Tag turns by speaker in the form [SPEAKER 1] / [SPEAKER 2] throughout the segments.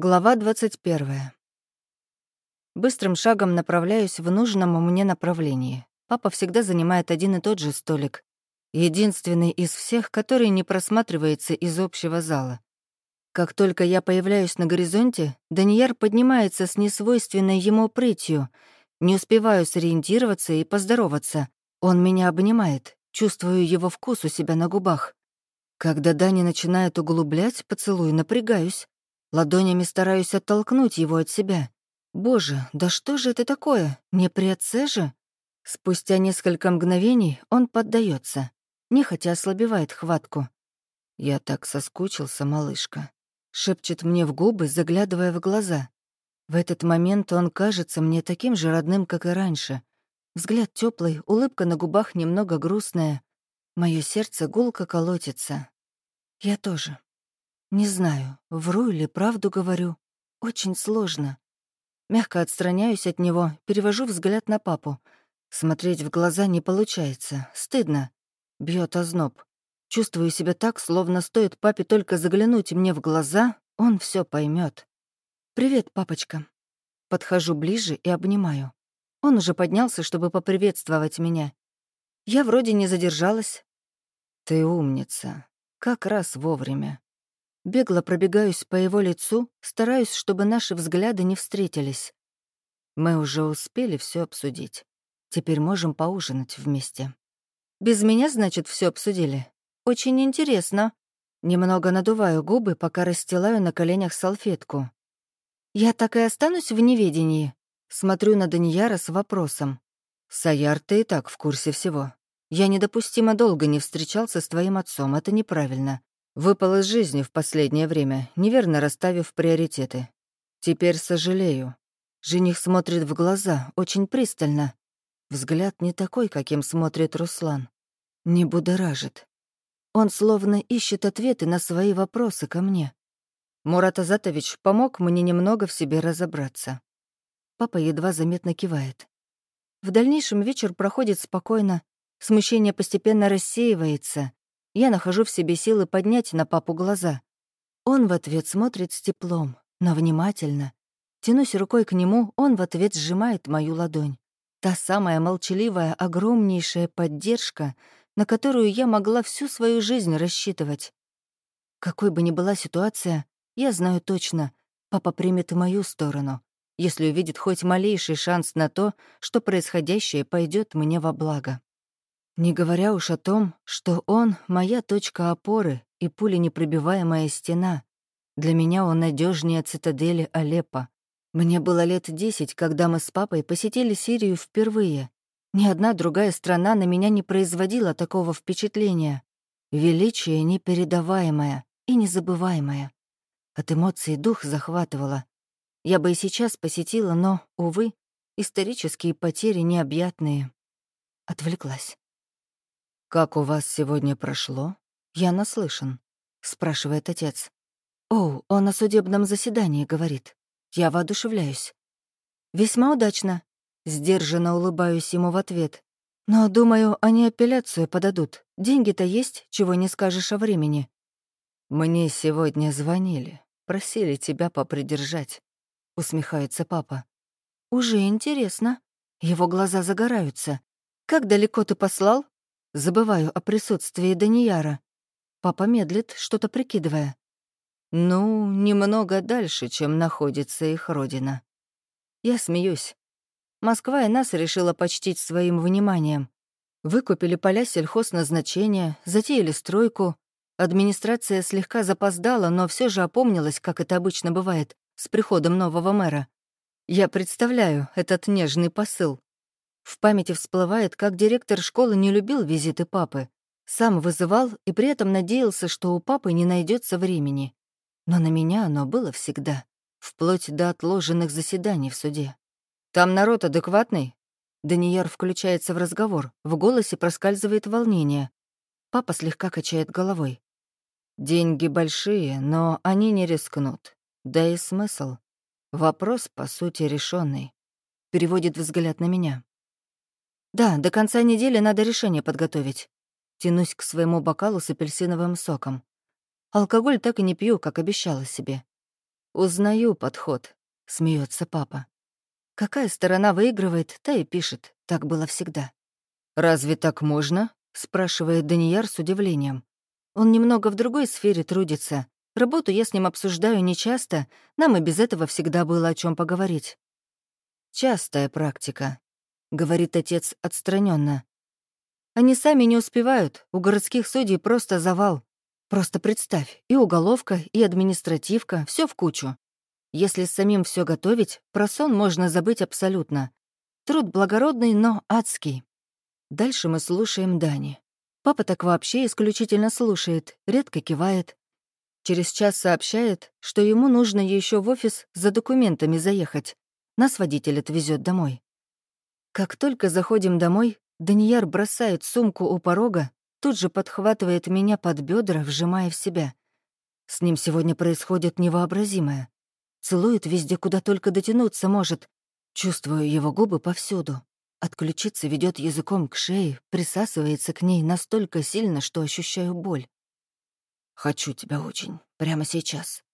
[SPEAKER 1] Глава 21. Быстрым шагом направляюсь в нужном мне направлении. Папа всегда занимает один и тот же столик. Единственный из всех, который не просматривается из общего зала. Как только я появляюсь на горизонте, Данияр поднимается с несвойственной ему прытью. Не успеваю сориентироваться и поздороваться. Он меня обнимает, чувствую его вкус у себя на губах. Когда Дани начинает углублять поцелуй, напрягаюсь. Ладонями стараюсь оттолкнуть его от себя. Боже, да что же это такое? Не при отце же? Спустя несколько мгновений он поддается, нехотя ослабевает хватку. «Я так соскучился, малышка», — шепчет мне в губы, заглядывая в глаза. В этот момент он кажется мне таким же родным, как и раньше. Взгляд теплый, улыбка на губах немного грустная. Мое сердце гулко колотится. Я тоже. Не знаю, вру или правду говорю. Очень сложно. Мягко отстраняюсь от него, перевожу взгляд на папу. Смотреть в глаза не получается. Стыдно. Бьет озноб. Чувствую себя так, словно стоит папе только заглянуть мне в глаза, он все поймет. «Привет, папочка». Подхожу ближе и обнимаю. Он уже поднялся, чтобы поприветствовать меня. Я вроде не задержалась. «Ты умница. Как раз вовремя. Бегло пробегаюсь по его лицу, стараюсь, чтобы наши взгляды не встретились. Мы уже успели все обсудить. Теперь можем поужинать вместе. Без меня, значит, все обсудили? Очень интересно. Немного надуваю губы, пока расстилаю на коленях салфетку. Я так и останусь в неведении. Смотрю на Данияра с вопросом. «Саяр, ты и так в курсе всего. Я недопустимо долго не встречался с твоим отцом, это неправильно. Выпал из жизни в последнее время, неверно расставив приоритеты. Теперь сожалею. Жених смотрит в глаза, очень пристально. Взгляд не такой, каким смотрит Руслан. Не будоражит. Он словно ищет ответы на свои вопросы ко мне. Мурат Азатович помог мне немного в себе разобраться. Папа едва заметно кивает. В дальнейшем вечер проходит спокойно, смущение постепенно рассеивается, я нахожу в себе силы поднять на папу глаза. Он в ответ смотрит с теплом, но внимательно. Тянусь рукой к нему, он в ответ сжимает мою ладонь. Та самая молчаливая, огромнейшая поддержка, на которую я могла всю свою жизнь рассчитывать. Какой бы ни была ситуация, я знаю точно, папа примет мою сторону, если увидит хоть малейший шанс на то, что происходящее пойдет мне во благо. Не говоря уж о том, что он — моя точка опоры и пуленепробиваемая стена. Для меня он надежнее цитадели Алеппо. Мне было лет десять, когда мы с папой посетили Сирию впервые. Ни одна другая страна на меня не производила такого впечатления. Величие непередаваемое и незабываемое. От эмоций дух захватывало. Я бы и сейчас посетила, но, увы, исторические потери необъятные. Отвлеклась. «Как у вас сегодня прошло?» «Я наслышан», — спрашивает отец. «О, он о судебном заседании говорит. Я воодушевляюсь». «Весьма удачно», — сдержанно улыбаюсь ему в ответ. «Но, думаю, они апелляцию подадут. Деньги-то есть, чего не скажешь о времени». «Мне сегодня звонили, просили тебя попридержать», — усмехается папа. «Уже интересно». Его глаза загораются. «Как далеко ты послал?» Забываю о присутствии Данияра. Папа медлит, что-то прикидывая. Ну, немного дальше, чем находится их родина. Я смеюсь. Москва и нас решила почтить своим вниманием. Выкупили поля сельхозназначения, затеяли стройку. Администрация слегка запоздала, но все же опомнилась, как это обычно бывает, с приходом нового мэра. Я представляю этот нежный посыл. В памяти всплывает, как директор школы не любил визиты папы. Сам вызывал и при этом надеялся, что у папы не найдется времени. Но на меня оно было всегда, вплоть до отложенных заседаний в суде. «Там народ адекватный?» Данияр включается в разговор, в голосе проскальзывает волнение. Папа слегка качает головой. «Деньги большие, но они не рискнут. Да и смысл. Вопрос, по сути, решенный. Переводит взгляд на меня. Да, до конца недели надо решение подготовить. Тянусь к своему бокалу с апельсиновым соком. Алкоголь так и не пью, как обещала себе. «Узнаю подход», — смеется папа. «Какая сторона выигрывает, та и пишет. Так было всегда». «Разве так можно?» — спрашивает Данияр с удивлением. Он немного в другой сфере трудится. Работу я с ним обсуждаю нечасто, нам и без этого всегда было о чем поговорить. «Частая практика», — говорит отец отстраненно. «Они сами не успевают, у городских судей просто завал. Просто представь, и уголовка, и административка, все в кучу. Если самим все готовить, про сон можно забыть абсолютно. Труд благородный, но адский. Дальше мы слушаем Дани. Папа так вообще исключительно слушает, редко кивает. Через час сообщает, что ему нужно еще в офис за документами заехать. Нас водитель отвезет домой. Как только заходим домой, Данияр бросает сумку у порога тут же подхватывает меня под бедра, вжимая в себя. С ним сегодня происходит невообразимое. Целует везде, куда только дотянуться может. Чувствую его губы повсюду. Отключиться ведет языком к шее, присасывается к ней настолько сильно, что ощущаю боль. «Хочу тебя очень, прямо сейчас».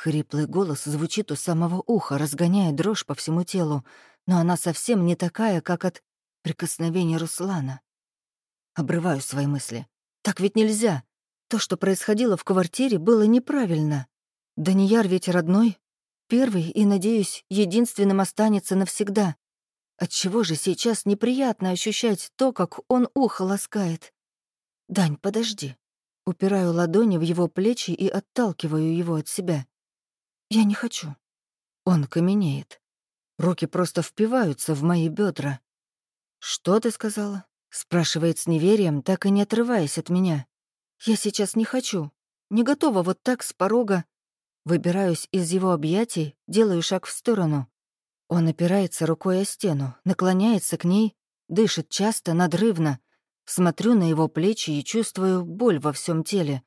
[SPEAKER 1] Хриплый голос звучит у самого уха, разгоняя дрожь по всему телу, но она совсем не такая, как от прикосновения Руслана. Обрываю свои мысли. Так ведь нельзя. То, что происходило в квартире, было неправильно. Данияр ведь родной, первый и, надеюсь, единственным останется навсегда. Отчего же сейчас неприятно ощущать то, как он ухо ласкает? «Дань, подожди». Упираю ладони в его плечи и отталкиваю его от себя. «Я не хочу». Он каменеет. Руки просто впиваются в мои бедра. «Что ты сказала?» Спрашивает с неверием, так и не отрываясь от меня. Я сейчас не хочу. Не готова вот так с порога. Выбираюсь из его объятий, делаю шаг в сторону. Он опирается рукой о стену, наклоняется к ней, дышит часто, надрывно. Смотрю на его плечи и чувствую боль во всем теле.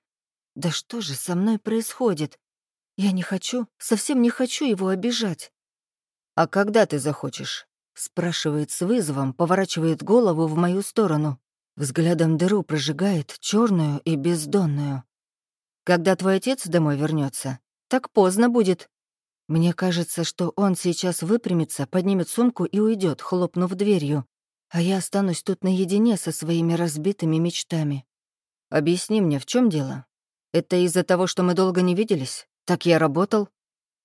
[SPEAKER 1] Да что же со мной происходит? Я не хочу, совсем не хочу его обижать. «А когда ты захочешь?» Спрашивает с вызовом, поворачивает голову в мою сторону. Взглядом дыру прожигает, черную и бездонную. «Когда твой отец домой вернется, так поздно будет». Мне кажется, что он сейчас выпрямится, поднимет сумку и уйдет, хлопнув дверью, а я останусь тут наедине со своими разбитыми мечтами. «Объясни мне, в чем дело? Это из-за того, что мы долго не виделись? Так я работал?»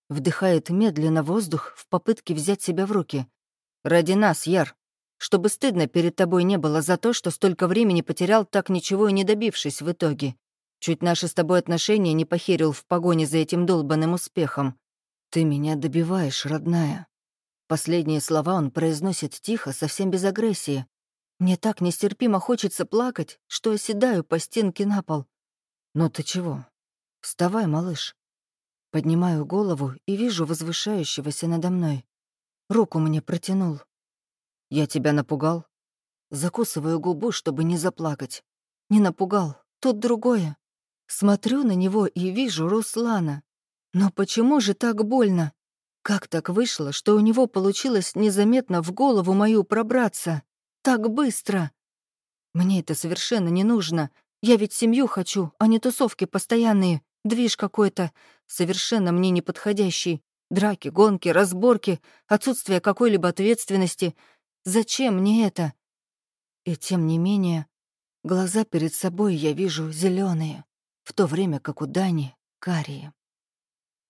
[SPEAKER 1] Вдыхает медленно воздух в попытке взять себя в руки. Ради нас, Яр. Чтобы стыдно перед тобой не было за то, что столько времени потерял, так ничего и не добившись в итоге. Чуть наши с тобой отношения не похерил в погоне за этим долбанным успехом. Ты меня добиваешь, родная. Последние слова он произносит тихо, совсем без агрессии. Мне так нестерпимо хочется плакать, что оседаю по стенке на пол. Ну ты чего? Вставай, малыш. Поднимаю голову и вижу возвышающегося надо мной. Руку мне протянул. «Я тебя напугал?» Закусываю губу, чтобы не заплакать. Не напугал, тут другое. Смотрю на него и вижу Руслана. Но почему же так больно? Как так вышло, что у него получилось незаметно в голову мою пробраться? Так быстро! Мне это совершенно не нужно. Я ведь семью хочу, а не тусовки постоянные. Движ какой-то, совершенно мне неподходящий. Драки, гонки, разборки, отсутствие какой-либо ответственности. Зачем мне это? И тем не менее, глаза перед собой я вижу зеленые, в то время как у Дани — карие.